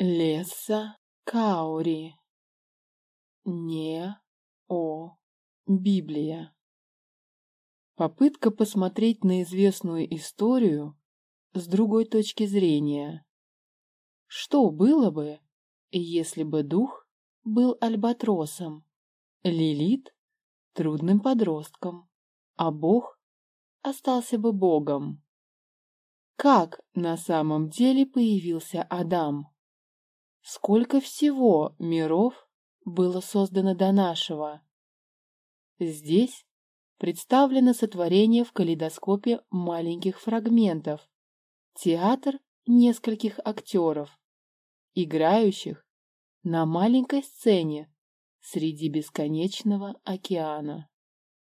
Леса Каури. Не о Библия. Попытка посмотреть на известную историю с другой точки зрения. Что было бы, если бы дух был альбатросом, Лилит — трудным подростком, а Бог остался бы Богом? Как на самом деле появился Адам? Сколько всего миров было создано до нашего? Здесь представлено сотворение в калейдоскопе маленьких фрагментов, театр нескольких актеров, играющих на маленькой сцене среди бесконечного океана.